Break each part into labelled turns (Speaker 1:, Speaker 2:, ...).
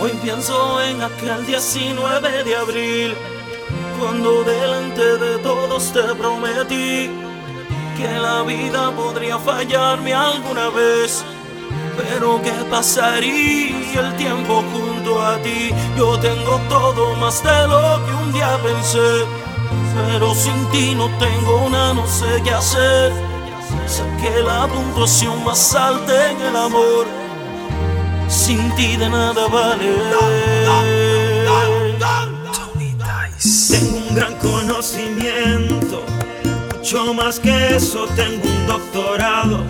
Speaker 1: Hoy pienso en aquel 19 de abril, cuando delante de todos te prometí que la vida podría fallarme alguna vez. Pero qué pasaría el tiempo junto a ti. Yo tengo todo más de lo que un día pensé. Pero sin ti no tengo una, no sé qué hacer. Sé que la puntuación más alta en el amor. Sin ti de nada vale.
Speaker 2: Tengo un gran conocimiento, mucho más que eso, tengo un doctorado.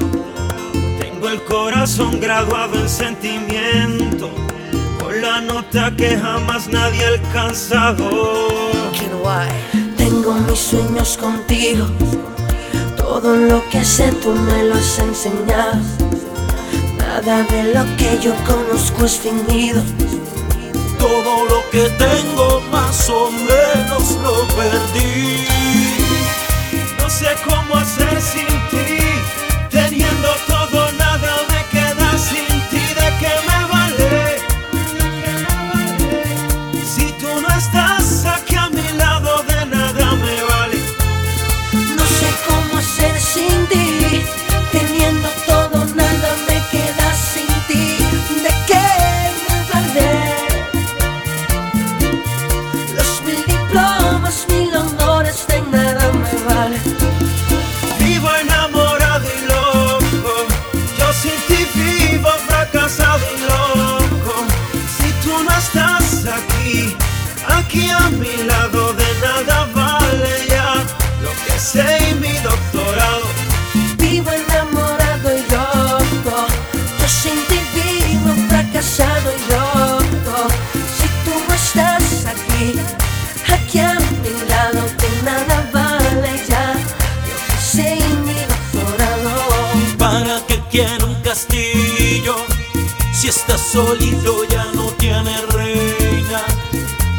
Speaker 2: Tengo el corazón graduado en sentimiento, con la nota que jamás nadie ha alcanzado.
Speaker 3: Tengo mis sueños contigo, todo lo que sé tú me lo has enseñado. Nada de lo que yo conozco es fingido.
Speaker 1: Todo lo que tengo más o menos lo perdí.
Speaker 2: No sé cómo hacer sin fracasado y loco. Si tú no estás aquí, aquí a mi lado, de nada vale ya.
Speaker 3: Yo y mi.
Speaker 1: ¿Para qué quiero un castillo? Si estás solito ya no tiene reina.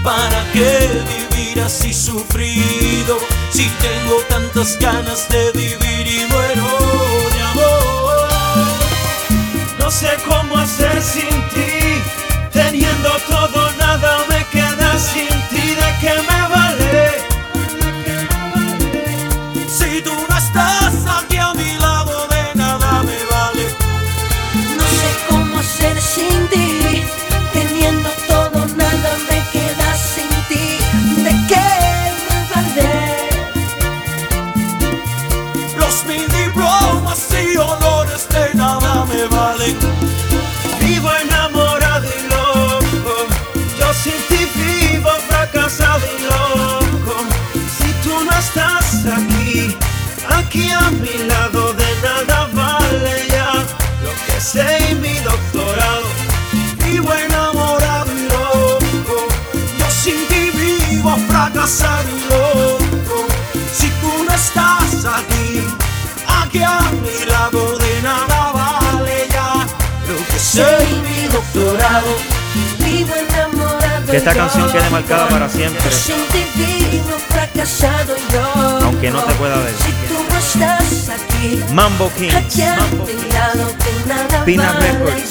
Speaker 1: ¿Para qué vivir así sufrido? Si tengo tantas ganas de vivir
Speaker 2: Vivo enamorado y loco, yo sin ti vivo fracasado y loco. Si tú no estás aquí, aquí a mi lado, de nada vale ya lo que sé y mi doctorado.
Speaker 1: Vivo enamorado y loco. Yo sin ti vivo fracasado y loco. Si tú no estás aquí, aquí a mi lado doctorado.
Speaker 3: Vivo enamorado.
Speaker 4: Que esta canción quede marcada para siempre.
Speaker 3: Fracasado.
Speaker 4: Aunque no te pueda ver.
Speaker 3: Si tú no estás aquí,
Speaker 4: Mambo
Speaker 3: de nada
Speaker 4: Pina Records.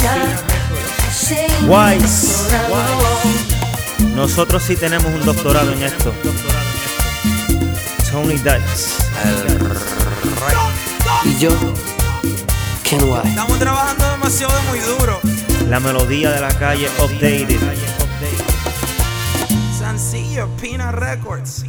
Speaker 4: Wise. nosotros sí tenemos un doctorado en esto. Tony Dice.
Speaker 5: Y yo, Ken White.
Speaker 6: Estamos trabajando demasiado muy duro.
Speaker 4: La melodía de la calle updated.
Speaker 6: Sencillo, Pina Records.